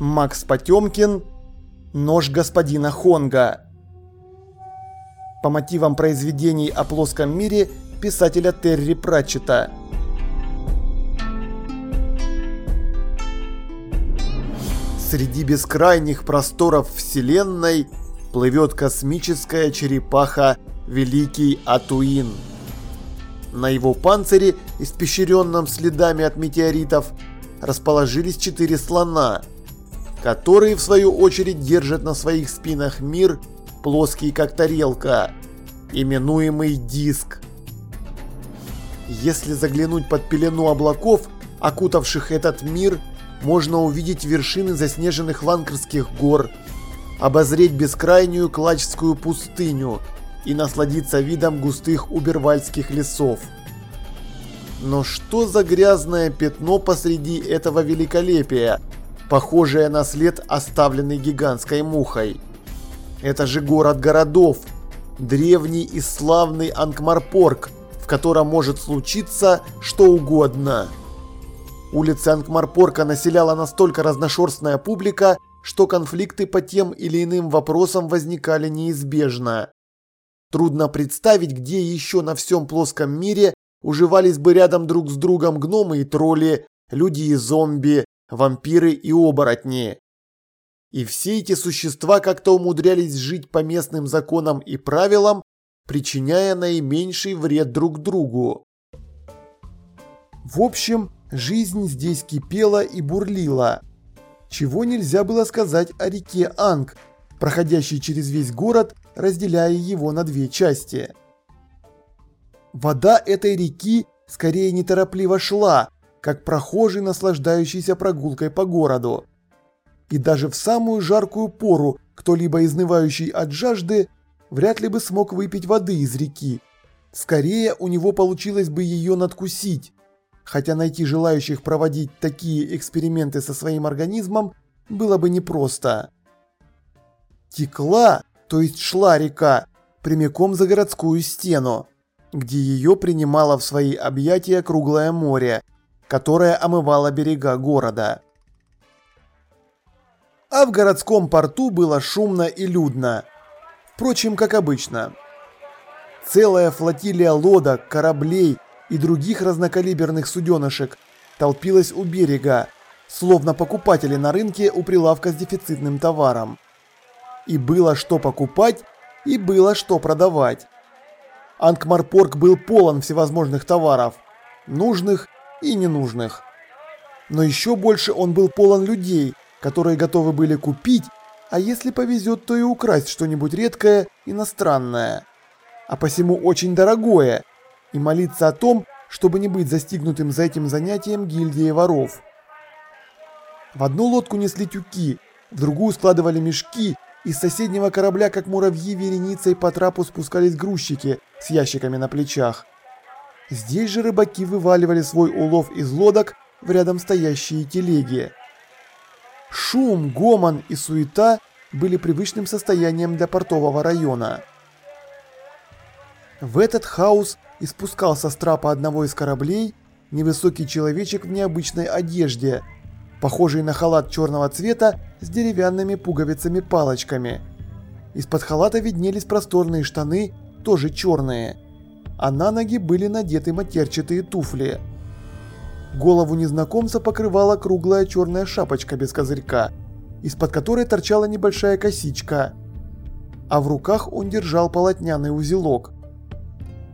Макс Потемкин Нож господина Хонга. По мотивам произведений о плоском мире писателя Терри Пратчета Среди бескрайних просторов Вселенной плывет космическая черепаха Великий Атуин. На его панцире, испещренном следами от метеоритов, расположились четыре слона, которые в свою очередь держат на своих спинах мир, плоский как тарелка, именуемый диск. Если заглянуть под пелену облаков, окутавших этот мир, можно увидеть вершины заснеженных Ланкерских гор, обозреть бескрайнюю Клачскую пустыню и насладиться видом густых убервальских лесов. Но что за грязное пятно посреди этого великолепия, похожее на след, оставленный гигантской мухой? Это же город городов, древний и славный Анкмарпорг, в котором может случиться что угодно. Улицы Анкмарпорка населяла настолько разношерстная публика, что конфликты по тем или иным вопросам возникали неизбежно. Трудно представить, где еще на всем плоском мире уживались бы рядом друг с другом гномы и тролли, люди и зомби, вампиры и оборотни. И все эти существа как-то умудрялись жить по местным законам и правилам, причиняя наименьший вред друг другу. В общем, жизнь здесь кипела и бурлила. Чего нельзя было сказать о реке Анг, проходящей через весь город, разделяя его на две части. Вода этой реки скорее неторопливо шла, как прохожий, наслаждающийся прогулкой по городу. И даже в самую жаркую пору кто-либо изнывающий от жажды вряд ли бы смог выпить воды из реки. Скорее у него получилось бы ее надкусить. Хотя найти желающих проводить такие эксперименты со своим организмом было бы непросто. Текла, то есть шла река, прямиком за городскую стену где ее принимало в свои объятия круглое море, которое омывало берега города. А в городском порту было шумно и людно. Впрочем, как обычно. Целая флотилия лодок, кораблей и других разнокалиберных суденышек толпилась у берега, словно покупатели на рынке у прилавка с дефицитным товаром. И было что покупать, и было что продавать. Анкмарпорг был полон всевозможных товаров, нужных и ненужных. Но еще больше он был полон людей, которые готовы были купить, а если повезет, то и украсть что-нибудь редкое, иностранное. А посему очень дорогое, и молиться о том, чтобы не быть застигнутым за этим занятием гильдии воров. В одну лодку несли тюки, в другую складывали мешки, из соседнего корабля, как муравьи вереницей по трапу спускались грузчики с ящиками на плечах. Здесь же рыбаки вываливали свой улов из лодок в рядом стоящие телеги. Шум, гомон и суета были привычным состоянием для портового района. В этот хаос испускался с трапа одного из кораблей невысокий человечек в необычной одежде – похожий на халат черного цвета с деревянными пуговицами-палочками. Из-под халата виднелись просторные штаны, тоже черные, а на ноги были надеты матерчатые туфли. Голову незнакомца покрывала круглая черная шапочка без козырька, из-под которой торчала небольшая косичка, а в руках он держал полотняный узелок.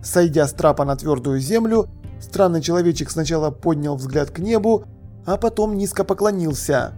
Сойдя с трапа на твердую землю, странный человечек сначала поднял взгляд к небу, а потом низко поклонился.